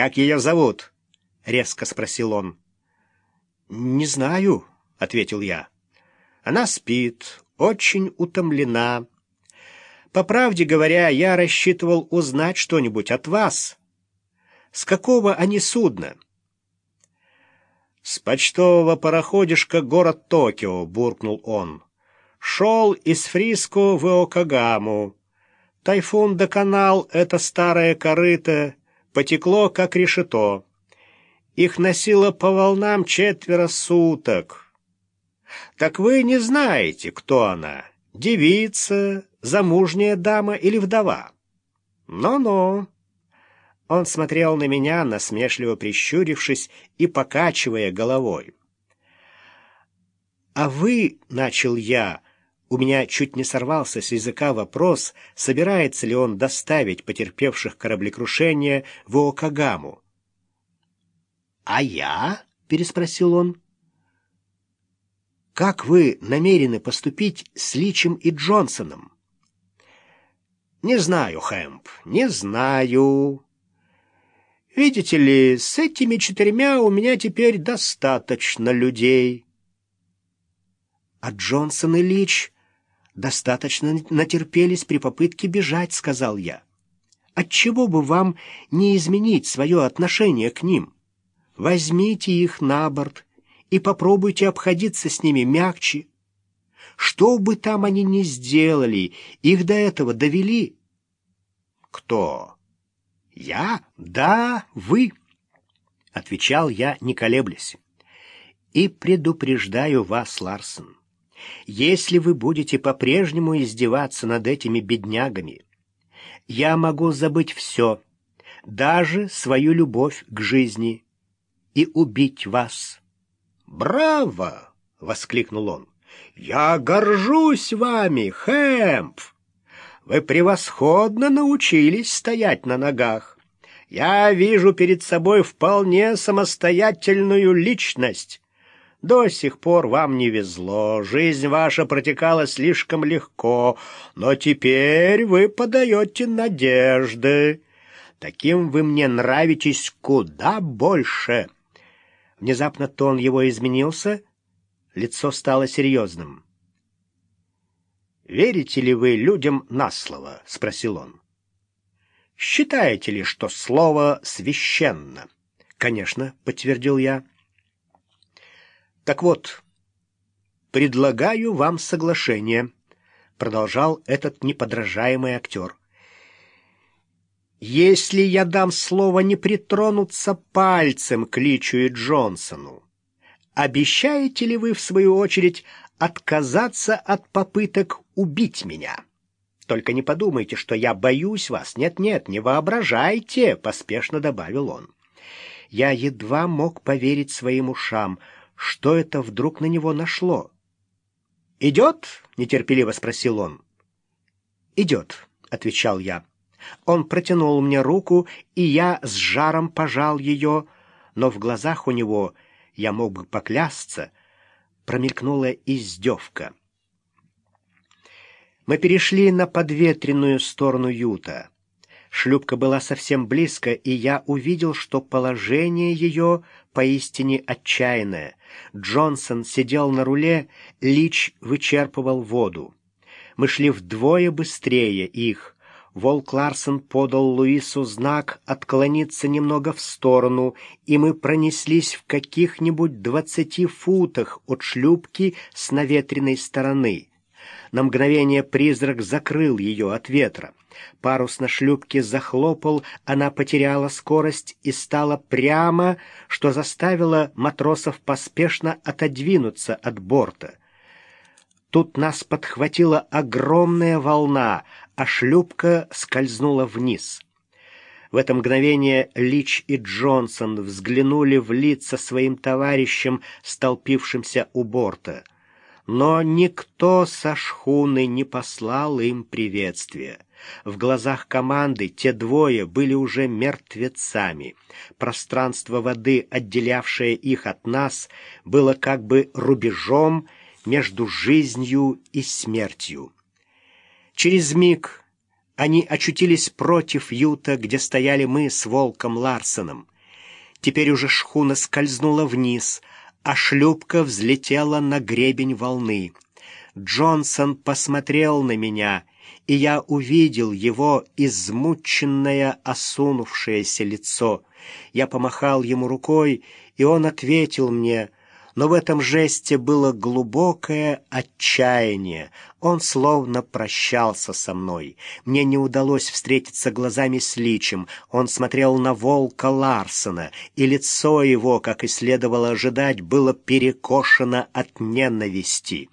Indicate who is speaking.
Speaker 1: «Как ее зовут?» — резко спросил он.
Speaker 2: «Не знаю», — ответил я. «Она спит, очень утомлена. По правде говоря, я рассчитывал узнать что-нибудь от вас. С какого они судна?»
Speaker 1: «С почтового пароходишка город Токио», — буркнул он. «Шел из Фриско в Иокагаму. Тайфун доконал это старое корыто, потекло, как решето. Их носило по волнам четверо суток. Так вы не знаете, кто она, девица, замужняя дама или вдова? Ну-ну». Он смотрел на меня, насмешливо прищурившись и покачивая головой.
Speaker 2: «А вы, — начал я, — у меня чуть не сорвался с языка вопрос, собирается ли он доставить потерпевших кораблекрушение в Окагаму. «А я?» — переспросил он. «Как вы намерены поступить с Личем и Джонсоном?»
Speaker 1: «Не знаю, Хэмп, не знаю. Видите ли, с этими четырьмя у меня теперь достаточно людей.
Speaker 2: А Джонсон и Лич достаточно натерпелись при попытке бежать, сказал я. Отчего бы вам не изменить свое отношение к ним? Возьмите их на борт и попробуйте обходиться с ними мягче. Что бы там они ни сделали, их до этого довели.
Speaker 1: Кто?
Speaker 2: «Я? Да, вы!» — отвечал я, не колеблясь. «И предупреждаю вас, Ларсон, если вы будете по-прежнему издеваться над этими беднягами, я могу забыть все, даже свою любовь к жизни, и убить вас».
Speaker 1: «Браво!» — воскликнул он. «Я горжусь вами, Хэмп!» Вы превосходно научились стоять на ногах. Я вижу перед собой вполне самостоятельную личность. До сих пор вам не везло, жизнь ваша протекала слишком легко, но теперь вы подаете надежды. Таким вы мне нравитесь куда больше».
Speaker 2: Внезапно тон его изменился, лицо стало серьезным.
Speaker 1: «Верите ли вы людям на слово?» — спросил он. «Считаете ли, что слово священно?»
Speaker 2: «Конечно», — подтвердил я.
Speaker 1: «Так вот, предлагаю вам соглашение», — продолжал этот неподражаемый актер. «Если я дам слово не притронуться пальцем к Личу и Джонсону, обещаете ли вы, в свою очередь, отказаться от попыток убить меня. Только не подумайте, что я боюсь вас. Нет-нет, не воображайте, поспешно добавил он. Я едва мог поверить своим ушам, что это вдруг на него нашло. «Идет?» — нетерпеливо спросил он.
Speaker 2: «Идет», — отвечал я. Он протянул мне руку, и я с жаром пожал ее, но в глазах у него, я мог бы поклясться, промелькнула издевка. Мы перешли на подветренную сторону юта. Шлюпка была совсем близко, и я увидел, что положение ее поистине отчаянное. Джонсон сидел на руле, Лич вычерпывал воду. Мы шли вдвое быстрее их. Волк Ларсон подал Луису знак отклониться немного в сторону, и мы пронеслись в каких-нибудь двадцати футах от шлюпки с наветренной стороны. На мгновение призрак закрыл ее от ветра. Парус на шлюпке захлопал, она потеряла скорость и стала прямо, что заставило матросов поспешно отодвинуться от борта. Тут нас подхватила огромная волна, а шлюпка скользнула вниз. В это мгновение Лич и Джонсон взглянули в лица своим товарищам, столпившимся у борта. Но никто со шхуны не послал им приветствия. В глазах команды те двое были уже мертвецами. Пространство воды, отделявшее их от нас, было как бы рубежом, между жизнью и смертью. Через миг Они очутились против юта, где стояли мы с Волком Ларсоном. Теперь уже шхуна скользнула вниз, а шлюпка взлетела на гребень волны. Джонсон посмотрел на меня, и я увидел его измученное, осунувшееся лицо. Я помахал ему рукой, и он ответил мне — но в этом жесте было глубокое отчаяние. Он словно прощался со мной. Мне не удалось встретиться глазами с Личем. Он смотрел на волка Ларсона, и лицо его, как и следовало ожидать, было перекошено от ненависти.